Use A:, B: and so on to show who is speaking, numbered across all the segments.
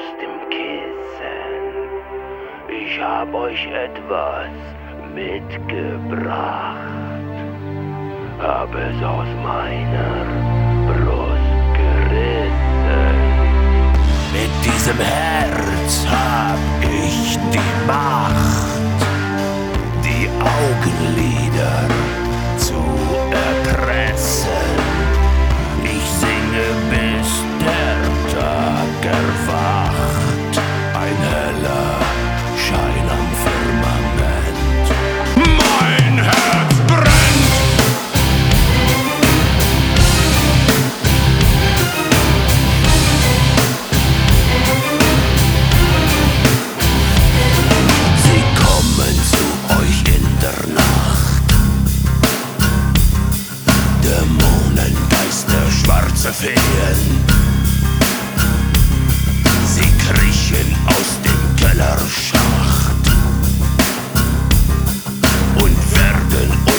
A: aus dem Kissen. Ich hab euch etwas mitgebracht. Hab es aus meiner Brust gerissen. Mit diesem Herz hab ich die Macht. Mädchen aus dem Keller Kellerschacht und werden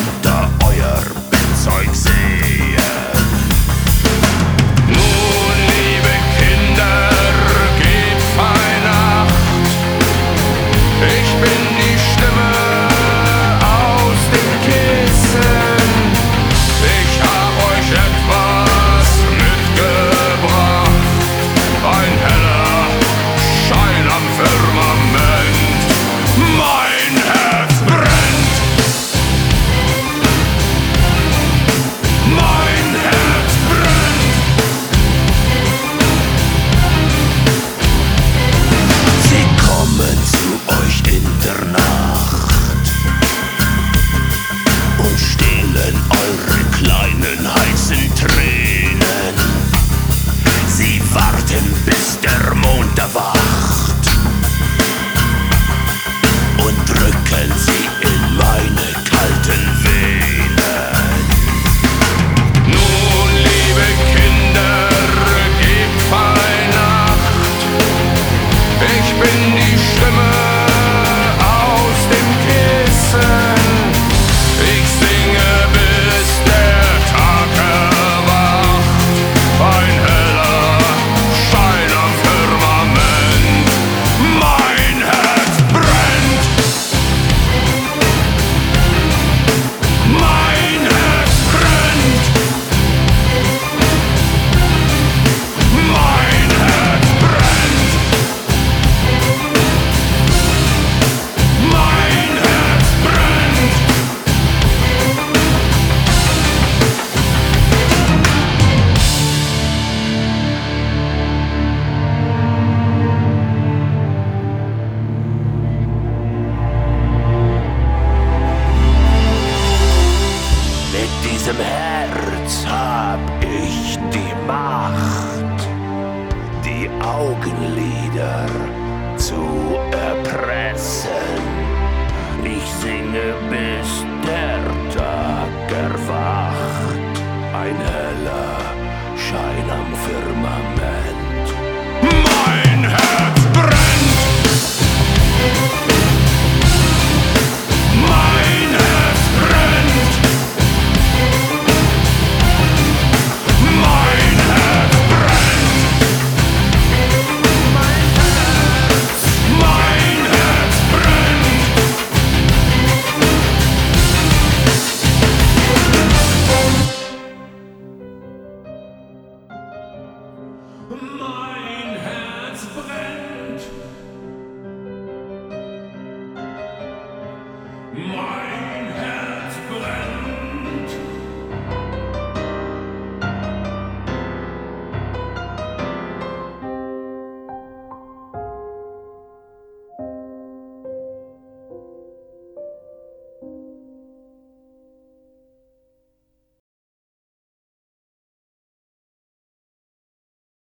A: Augenlider.